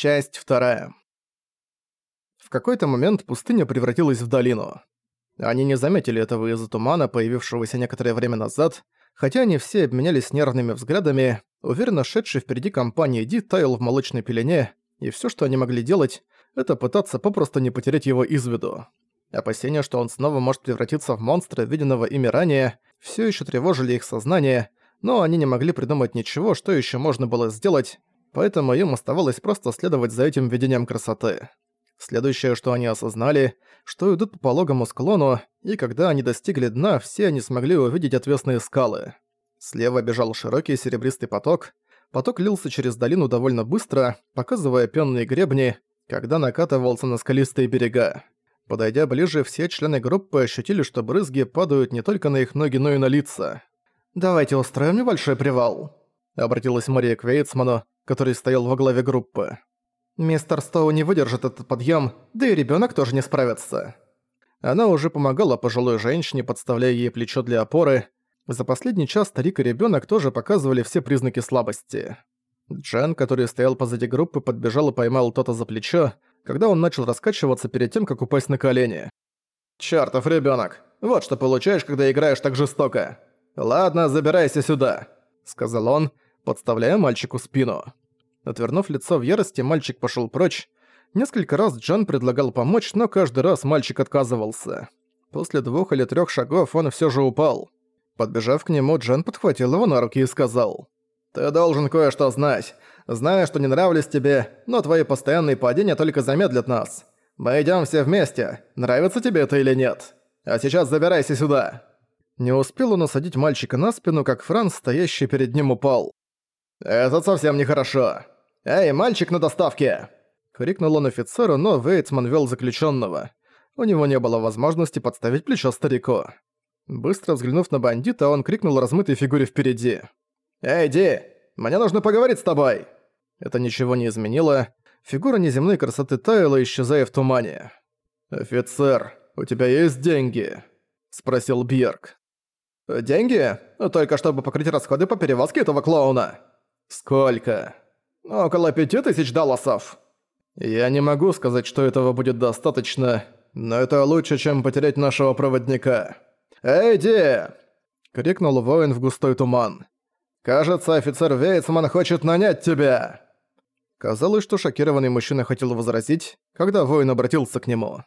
Часть вторая. В какой-то момент пустыня превратилась в долину. Они не заметили этого из-за тумана, появившегося некоторое время назад, хотя они все обменялись нервными взглядами, уверенно шедший впереди компании Ди таял в молочной пелене, и все, что они могли делать, это пытаться попросту не потерять его из виду. Опасения, что он снова может превратиться в монстра, виденного ими ранее, все еще тревожили их сознание, но они не могли придумать ничего, что еще можно было сделать, поэтому им оставалось просто следовать за этим видением красоты. Следующее, что они осознали, что идут по пологому склону, и когда они достигли дна, все они смогли увидеть отвесные скалы. Слева бежал широкий серебристый поток, поток лился через долину довольно быстро, показывая пенные гребни, когда накатывался на скалистые берега. Подойдя ближе, все члены группы ощутили, что брызги падают не только на их ноги, но и на лица. «Давайте устроим небольшой привал», — обратилась Мария к Вейтсману, который стоял во главе группы. «Мистер Стоу не выдержит этот подъем, да и ребенок тоже не справится». Она уже помогала пожилой женщине, подставляя ей плечо для опоры. За последний час старик и ребенок тоже показывали все признаки слабости. Джен, который стоял позади группы, подбежал и поймал Тота за плечо, когда он начал раскачиваться перед тем, как упасть на колени. «Чёртов ребёнок! Вот что получаешь, когда играешь так жестоко! Ладно, забирайся сюда!» — сказал он, подставляя мальчику спину. Отвернув лицо в ярости, мальчик пошел прочь. Несколько раз Джон предлагал помочь, но каждый раз мальчик отказывался. После двух или трех шагов он все же упал. Подбежав к нему, Джон подхватил его на руки и сказал. «Ты должен кое-что знать. Знаю, что не нравлюсь тебе, но твои постоянные падения только замедлят нас. Мы идем все вместе. Нравится тебе это или нет? А сейчас забирайся сюда». Не успел он осадить мальчика на спину, как Франц, стоящий перед ним, упал. «Это совсем нехорошо. Эй, мальчик на доставке!» Крикнул он офицеру, но Вейтсман вел заключенного. У него не было возможности подставить плечо старику. Быстро взглянув на бандита, он крикнул размытой фигуре впереди. «Эй, Ди, мне нужно поговорить с тобой!» Это ничего не изменило. Фигура неземной красоты таяла, исчезая в тумане. «Офицер, у тебя есть деньги?» – спросил Бьерк. «Деньги? Только чтобы покрыть расходы по перевозке этого клоуна». «Сколько?» «Около пяти тысяч долларов». «Я не могу сказать, что этого будет достаточно, но это лучше, чем потерять нашего проводника». «Эй, Ди!» — крикнул воин в густой туман. «Кажется, офицер Вейцман хочет нанять тебя!» Казалось, что шокированный мужчина хотел возразить, когда воин обратился к нему.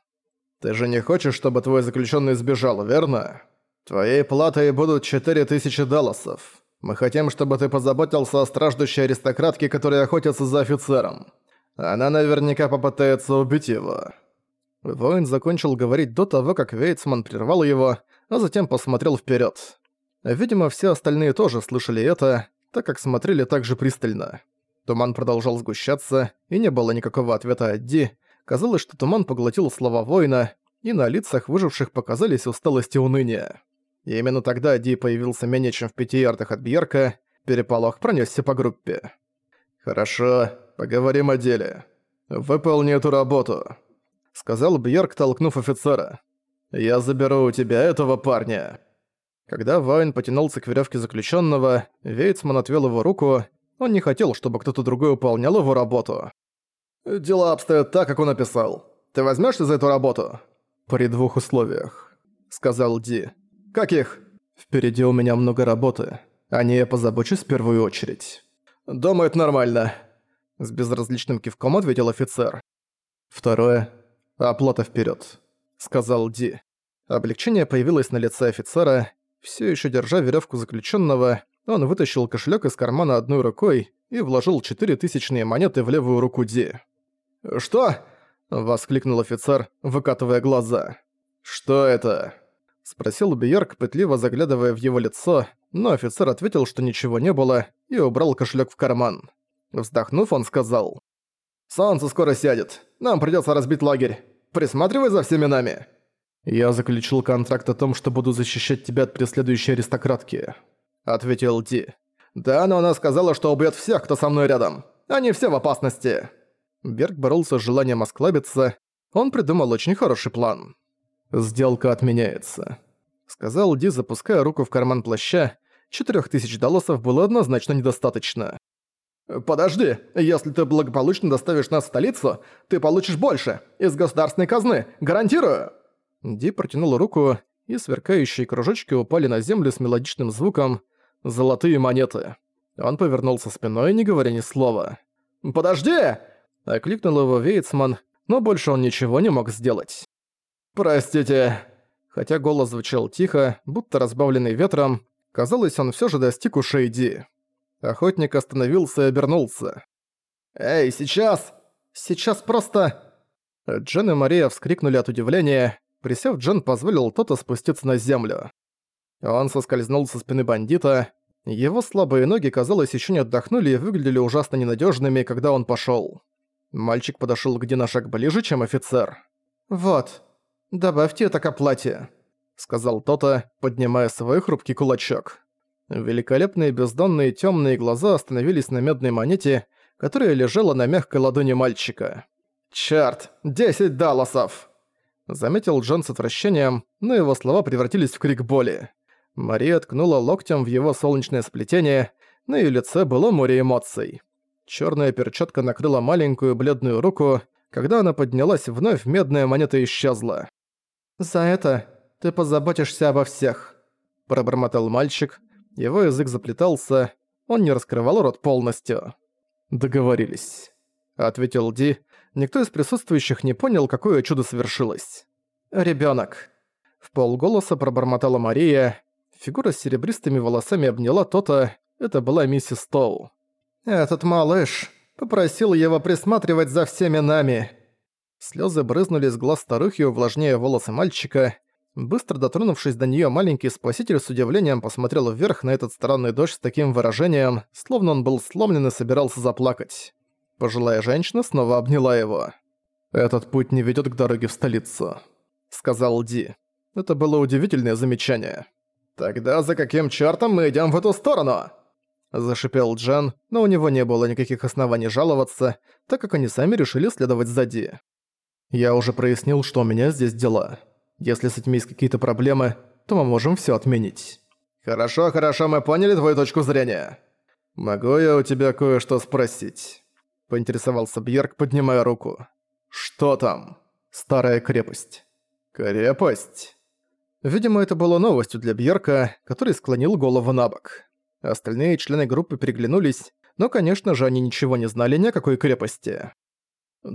«Ты же не хочешь, чтобы твой заключенный сбежал, верно? Твоей платой будут четыре тысячи далласов. Мы хотим, чтобы ты позаботился о страждущей аристократке, которая охотится за офицером. Она наверняка попытается убить его». Воин закончил говорить до того, как Вейцман прервал его, а затем посмотрел вперед. Видимо, все остальные тоже слышали это, так как смотрели так же пристально. Туман продолжал сгущаться, и не было никакого ответа от Ди. Казалось, что туман поглотил слова воина, и на лицах выживших показались усталость и уныние. И именно тогда Ди появился менее чем в пяти ярдах от Бьерка, переполох пронесся по группе. «Хорошо, поговорим о деле. Выполни эту работу», — сказал Бьерк, толкнув офицера. «Я заберу у тебя этого парня». Когда Вайн потянулся к веревке заключенного, Вейцман отвел его руку, он не хотел, чтобы кто-то другой выполнял его работу. «Дела обстоят так, как он описал. Ты возьмешься за эту работу?» «При двух условиях», — сказал Ди. «Каких?» «Впереди у меня много работы. О ней я позабочусь в первую очередь». «Думаю, это нормально», — с безразличным кивком ответил офицер. «Второе. Оплата вперед, сказал Ди. Облегчение появилось на лице офицера. Все еще держа веревку заключенного, он вытащил кошелек из кармана одной рукой и вложил четыре тысячные монеты в левую руку Ди. «Что?» — воскликнул офицер, выкатывая глаза. «Что это?» — спросил Бьерк, пытливо заглядывая в его лицо, но офицер ответил, что ничего не было, и убрал кошелек в карман. Вздохнув, он сказал. «Солнце скоро сядет. Нам придется разбить лагерь. Присматривай за всеми нами». «Я заключил контракт о том, что буду защищать тебя от преследующей аристократки», — ответил Ди. «Да, но она сказала, что убьет всех, кто со мной рядом. Они все в опасности». Берг боролся с желанием осклабиться. Он придумал очень хороший план. «Сделка отменяется», — сказал Ди, запуская руку в карман плаща. Четырёх тысяч долларов было однозначно недостаточно. «Подожди, если ты благополучно доставишь нас в столицу, ты получишь больше, из государственной казны, гарантирую!» Ди протянул руку, и сверкающие кружочки упали на землю с мелодичным звуком «Золотые монеты». Он повернулся спиной, не говоря ни слова. «Подожди!» – окликнул его Вейцман, но больше он ничего не мог сделать. «Простите!» Хотя голос звучал тихо, будто разбавленный ветром, казалось, он всё же достиг ушей Ди. Охотник остановился и обернулся. «Эй, сейчас! Сейчас просто...» Джен и Мария вскрикнули от удивления. Присев, Джен позволил Тото спуститься на землю. Он соскользнул со спины бандита. Его слабые ноги, казалось, еще не отдохнули и выглядели ужасно ненадежными, когда он пошел. Мальчик подошел Ди на шаг ближе, чем офицер. «Вот, добавьте это к оплате», — сказал Тота, поднимая свой хрупкий кулачок. Великолепные бездонные темные глаза остановились на медной монете, которая лежала на мягкой ладони мальчика. «Чёрт, десять далласов!» Заметил Джон с отвращением, но его слова превратились в крик боли. Мария ткнула локтем в его солнечное сплетение, на её лице было море эмоций. Чёрная перчатка накрыла маленькую бледную руку, когда она поднялась, вновь медная монета исчезла. «За это ты позаботишься обо всех», – пробормотал мальчик, его язык заплетался, он не раскрывал рот полностью. «Договорились», — ответил Ди. Никто из присутствующих не понял, какое чудо совершилось. «Ребёнок». В полголоса пробормотала Мария. Фигура с серебристыми волосами обняла то-то. Это была миссис Тоу. «Этот малыш попросил его присматривать за всеми нами». Слёзы брызнули из глаз старухи, увлажняя волосы мальчика. Быстро дотронувшись до неё, маленький спаситель с удивлением посмотрел вверх на этот странный дождь с таким выражением, словно он был сломлен и собирался заплакать. Пожилая женщина снова обняла его. «Этот путь не ведёт к дороге в столицу», — сказал Ди. Это было удивительное замечание. «Тогда за каким чёртом мы идём в эту сторону?» Зашипел Джан, но у него не было никаких оснований жаловаться, так как они сами решили следовать за Ди. «Я уже прояснил, что у меня здесь дела». Если с этим есть какие-то проблемы, то мы можем всё отменить. Хорошо, хорошо, мы поняли твою точку зрения. Могу я у тебя кое-что спросить? Поинтересовался Бьерк, поднимая руку. Что там? Старая крепость. Крепость? Видимо, это было новостью для Бьерка, который склонил голову на бок. Остальные члены группы переглянулись, но, конечно же, они ничего не знали ни о какой крепости.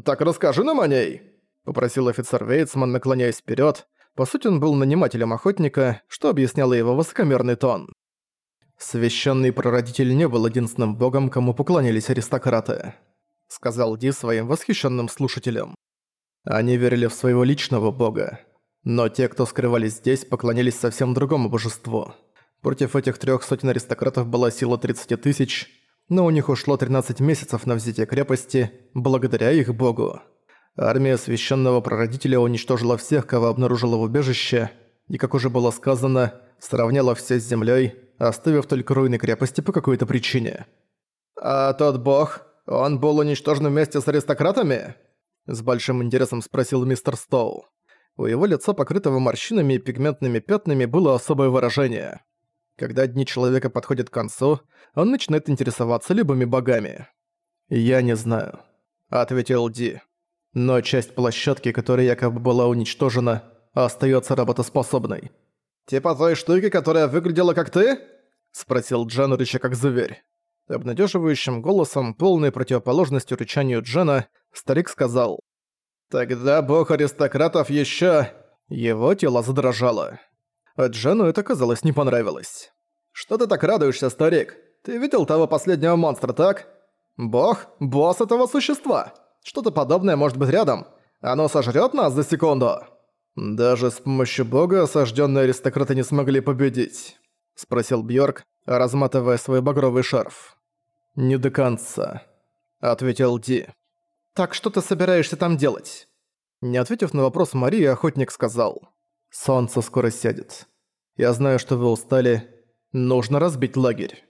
«Так расскажи нам о ней!» — попросил офицер Вейцман, наклоняясь вперед, по сути, он был нанимателем охотника, что объясняло его высокомерный тон. «Священный прародитель не был единственным богом, кому поклонялись аристократы», — сказал Ди своим восхищенным слушателям. «Они верили в своего личного бога. Но те, кто скрывались здесь, поклонялись совсем другому божеству. Против этих трех сотен аристократов была сила 30 тысяч, но у них ушло 13 месяцев на взятие крепости, благодаря их богу. Армия священного прародителя уничтожила всех, кого обнаружила в убежище, и, как уже было сказано, сравняла все с землей, оставив только руины крепости по какой-то причине. «А тот бог, он был уничтожен вместе с аристократами?» С большим интересом спросил мистер Стоу. У его лица, покрытого морщинами и пигментными пятнами, было особое выражение. Когда дни человека подходят к концу, он начинает интересоваться любыми богами. «Я не знаю», — ответил Ди но часть площадки, которая якобы была уничтожена, остается работоспособной. «Типа той штуки, которая выглядела как ты?» – спросил Джен, рыча как зверь. Обнадеживающим голосом, полной противоположностью рычанию Джена, старик сказал. «Тогда бог аристократов еще...» Его тело задрожало. А Джену это, казалось, не понравилось. «Что ты так радуешься, старик? Ты видел того последнего монстра, так? Бог? Босс этого существа?» Что-то подобное может быть рядом. Оно сожрёт нас за секунду. Даже с помощью бога осаждённые аристократы не смогли победить, спросил Бьорк, разматывая свой багровый шарф. Не до конца, ответил Ди. Так что ты собираешься там делать? Не ответив на вопрос Марии, охотник сказал. Солнце скоро сядет. Я знаю, что вы устали. Нужно разбить лагерь.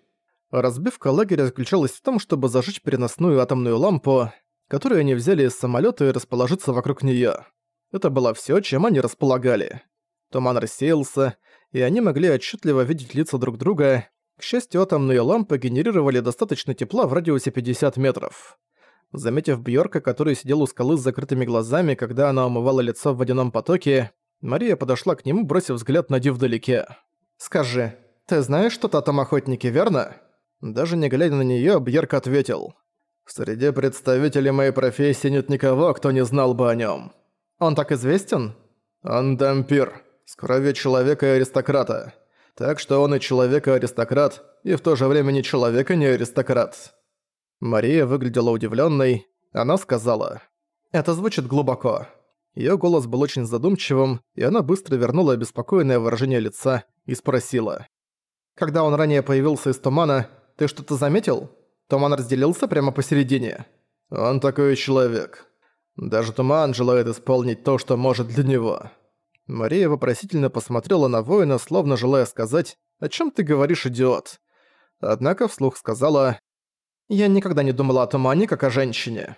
Разбивка лагеря заключалась в том, чтобы зажечь переносную атомную лампу, которую они взяли из самолета и расположиться вокруг нее. Это было все, чем они располагали. Туман рассеялся, и они могли отчетливо видеть лица друг друга. К счастью, атомные лампы генерировали достаточно тепла в радиусе 50 метров. Заметив Бьорка, который сидел у скалы с закрытыми глазами, когда она умывала лицо в водяном потоке, Мария подошла к нему, бросив взгляд на Ди вдалеке. «Скажи, ты знаешь что-то о том охотнике, верно?» Даже не глядя на неё, Бьерк ответил. «Среди представителей моей профессии нет никого, кто не знал бы о нём». «Он так известен?» «Он дампир, с кровью человека и аристократа. Так что он и человек, и аристократ, и в то же время не человек, и не аристократ». Мария выглядела удивлённой. Она сказала. «Это звучит глубоко». Её голос был очень задумчивым, и она быстро вернула обеспокоенное выражение лица и спросила. «Когда он ранее появился из тумана, ты что-то заметил? Туман разделился прямо посередине?» «Он такой человек. Даже туман желает исполнить то, что может для него». Мария вопросительно посмотрела на воина, словно желая сказать «О чем ты говоришь, идиот?» Однако вслух сказала «Я никогда не думала о тумане, как о женщине».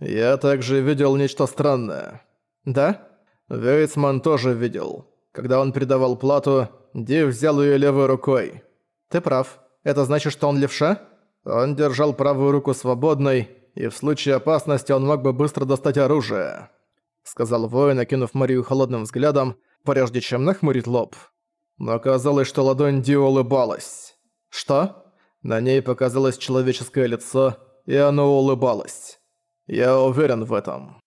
«Я также видел нечто странное». «Да?» Вейцман тоже видел. Когда он передавал плату, Ди взял ее левой рукой. «Ты прав. Это значит, что он левша?» Он держал правую руку свободной, и в случае опасности он мог бы быстро достать оружие», — сказал воин, окинув Марию холодным взглядом, прежде чем нахмурить лоб. Но оказалось, что ладонь Ди улыбалась. «Что?» На ней показалось человеческое лицо, и оно улыбалось. Я уверен в этом.